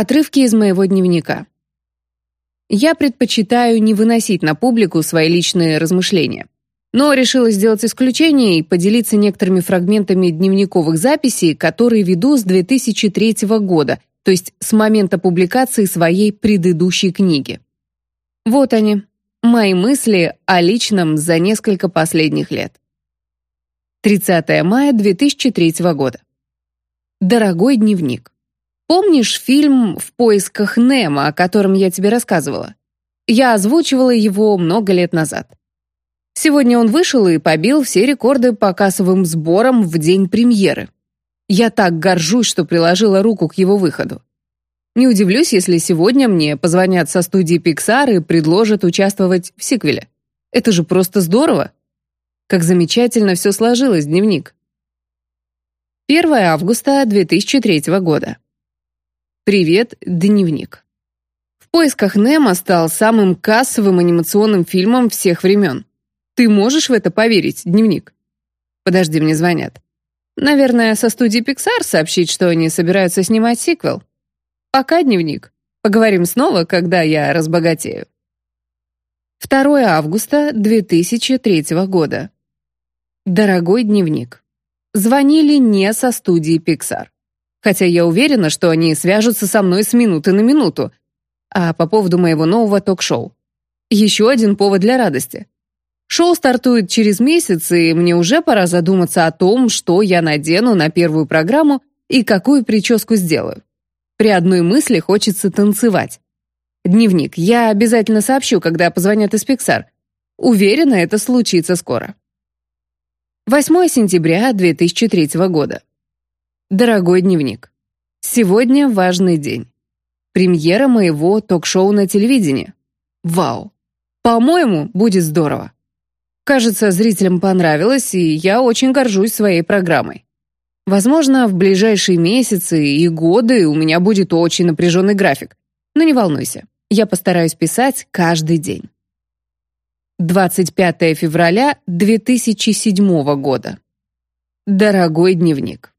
Отрывки из моего дневника. Я предпочитаю не выносить на публику свои личные размышления. Но решила сделать исключение и поделиться некоторыми фрагментами дневниковых записей, которые веду с 2003 года, то есть с момента публикации своей предыдущей книги. Вот они, мои мысли о личном за несколько последних лет. 30 мая 2003 года. Дорогой дневник. Помнишь фильм «В поисках Немо», о котором я тебе рассказывала? Я озвучивала его много лет назад. Сегодня он вышел и побил все рекорды по кассовым сборам в день премьеры. Я так горжусь, что приложила руку к его выходу. Не удивлюсь, если сегодня мне позвонят со студии Pixar и предложат участвовать в сиквеле. Это же просто здорово. Как замечательно все сложилось, дневник. 1 августа 2003 года. Привет, дневник. В поисках Немо стал самым кассовым анимационным фильмом всех времен. Ты можешь в это поверить, дневник? Подожди, мне звонят. Наверное, со студии Pixar сообщить, что они собираются снимать сиквел. Пока, дневник. Поговорим снова, когда я разбогатею. 2 августа 2003 года. Дорогой дневник. Звонили не со студии Pixar хотя я уверена, что они свяжутся со мной с минуты на минуту. А по поводу моего нового ток-шоу. Еще один повод для радости. Шоу стартует через месяц, и мне уже пора задуматься о том, что я надену на первую программу и какую прическу сделаю. При одной мысли хочется танцевать. Дневник. Я обязательно сообщу, когда позвонят из Pixar. Уверена, это случится скоро. 8 сентября 2003 года. Дорогой дневник. Сегодня важный день. Премьера моего ток-шоу на телевидении. Вау. По-моему, будет здорово. Кажется, зрителям понравилось, и я очень горжусь своей программой. Возможно, в ближайшие месяцы и годы у меня будет очень напряженный график. Но не волнуйся, я постараюсь писать каждый день. 25 февраля 2007 года. Дорогой дневник.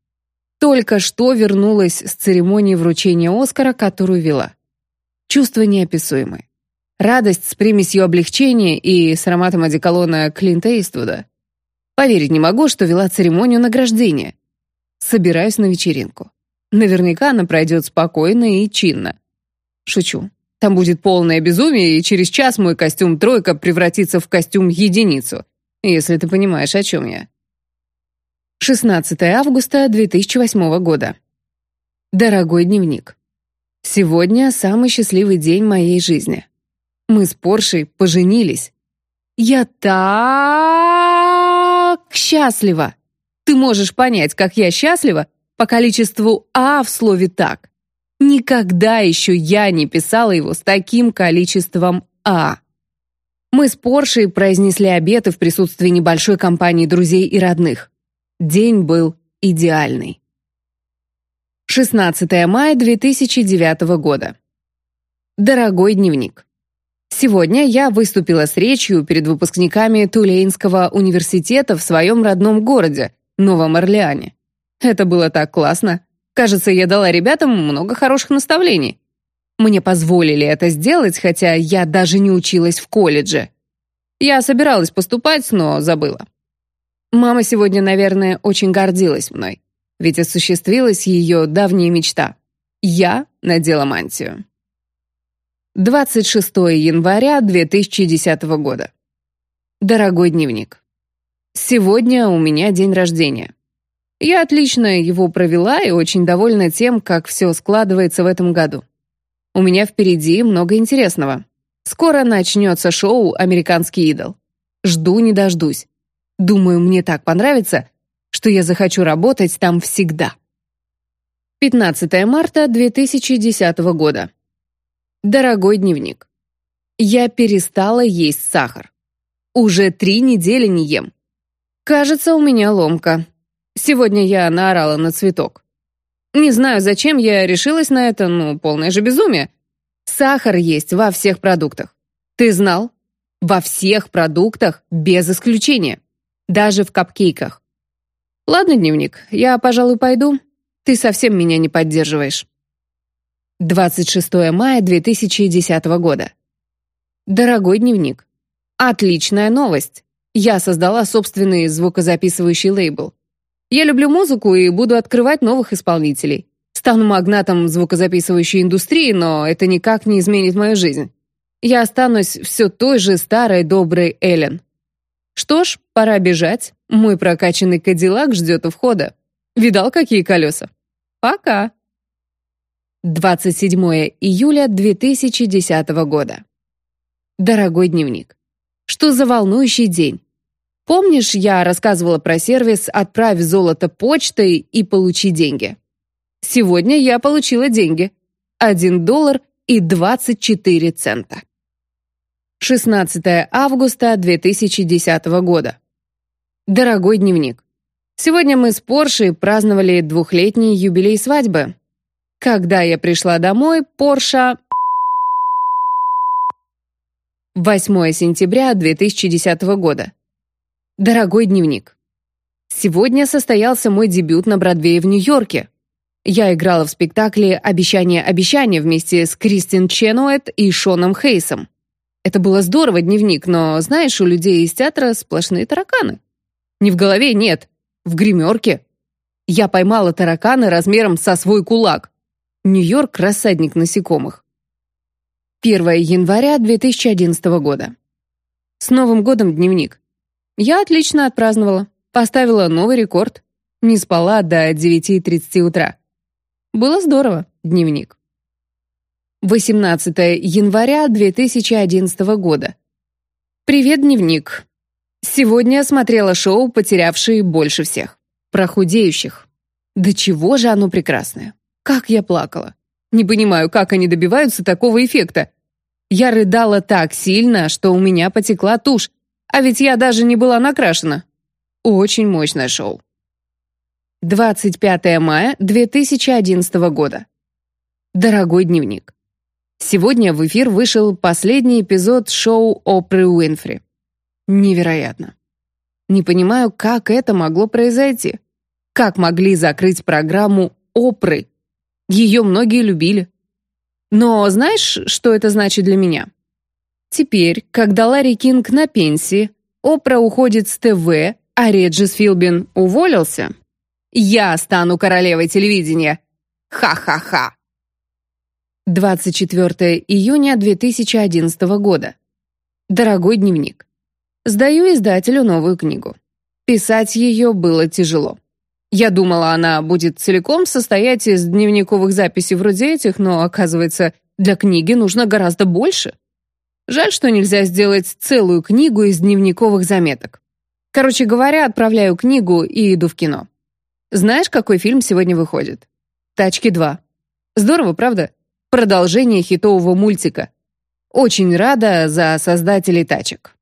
Только что вернулась с церемонии вручения Оскара, которую вела. Чувство неописуемое. Радость с примесью облегчения и с ароматом одеколона Клинта Иствуда. Поверить не могу, что вела церемонию награждения. Собираюсь на вечеринку. Наверняка она пройдет спокойно и чинно. Шучу. Там будет полное безумие, и через час мой костюм «тройка» превратится в костюм «единицу», если ты понимаешь, о чем я. 16 августа 2008 года. Дорогой дневник. Сегодня самый счастливый день моей жизни. Мы с Поршей поженились. Я так счастлива. Ты можешь понять, как я счастлива по количеству «а» в слове «так». Никогда еще я не писала его с таким количеством «а». Мы с Поршей произнесли обеты в присутствии небольшой компании друзей и родных. День был идеальный. 16 мая 2009 года. Дорогой дневник. Сегодня я выступила с речью перед выпускниками Тулейнского университета в своем родном городе, Новом Орлеане. Это было так классно. Кажется, я дала ребятам много хороших наставлений. Мне позволили это сделать, хотя я даже не училась в колледже. Я собиралась поступать, но забыла. Мама сегодня, наверное, очень гордилась мной, ведь осуществилась ее давняя мечта. Я надела мантию. 26 января 2010 года. Дорогой дневник. Сегодня у меня день рождения. Я отлично его провела и очень довольна тем, как все складывается в этом году. У меня впереди много интересного. Скоро начнется шоу «Американский идол». Жду не дождусь. Думаю, мне так понравится, что я захочу работать там всегда. 15 марта 2010 года. Дорогой дневник. Я перестала есть сахар. Уже три недели не ем. Кажется, у меня ломка. Сегодня я наорала на цветок. Не знаю, зачем я решилась на это, ну, полное же безумие. Сахар есть во всех продуктах. Ты знал? Во всех продуктах, без исключения. Даже в капкейках. Ладно, дневник, я, пожалуй, пойду. Ты совсем меня не поддерживаешь. 26 мая 2010 года. Дорогой дневник. Отличная новость. Я создала собственный звукозаписывающий лейбл. Я люблю музыку и буду открывать новых исполнителей. Стану магнатом звукозаписывающей индустрии, но это никак не изменит мою жизнь. Я останусь все той же старой доброй Эллен. Что ж, пора бежать. Мой прокачанный кадиллак ждет у входа. Видал, какие колеса? Пока. 27 июля 2010 года. Дорогой дневник. Что за волнующий день? Помнишь, я рассказывала про сервис «Отправь золото почтой и получи деньги»? Сегодня я получила деньги. 1 доллар и 24 цента. 16 августа 2010 года. Дорогой дневник. Сегодня мы с Поршей праздновали двухлетний юбилей свадьбы. Когда я пришла домой, Порша... 8 сентября 2010 года. Дорогой дневник. Сегодня состоялся мой дебют на Бродвее в Нью-Йорке. Я играла в спектакле «Обещание, обещание» вместе с Кристин Ченуэт и Шоном Хейсом. Это было здорово, дневник, но, знаешь, у людей из театра сплошные тараканы. Не в голове, нет, в гримерке. Я поймала тараканы размером со свой кулак. Нью-Йорк — рассадник насекомых. 1 января 2011 года. С Новым годом, дневник. Я отлично отпраздновала. Поставила новый рекорд. Не спала до 9.30 утра. Было здорово, дневник. 18 января 2011 года. Привет, дневник. Сегодня смотрела шоу «Потерявшие больше всех». Про худеющих. Да чего же оно прекрасное. Как я плакала. Не понимаю, как они добиваются такого эффекта. Я рыдала так сильно, что у меня потекла тушь, а ведь я даже не была накрашена. Очень мощное шоу. 25 мая 2011 года. Дорогой дневник. Сегодня в эфир вышел последний эпизод шоу Опры Уинфри. Невероятно. Не понимаю, как это могло произойти. Как могли закрыть программу Опры? Ее многие любили. Но знаешь, что это значит для меня? Теперь, когда Ларри Кинг на пенсии, Опра уходит с ТВ, а Реджис Филбин уволился, я стану королевой телевидения. Ха-ха-ха. 24 июня 2011 года. Дорогой дневник. Сдаю издателю новую книгу. Писать ее было тяжело. Я думала, она будет целиком состоять из дневниковых записей вроде этих, но, оказывается, для книги нужно гораздо больше. Жаль, что нельзя сделать целую книгу из дневниковых заметок. Короче говоря, отправляю книгу и иду в кино. Знаешь, какой фильм сегодня выходит? «Тачки 2». Здорово, правда? Продолжение хитового мультика. Очень рада за создателей тачек.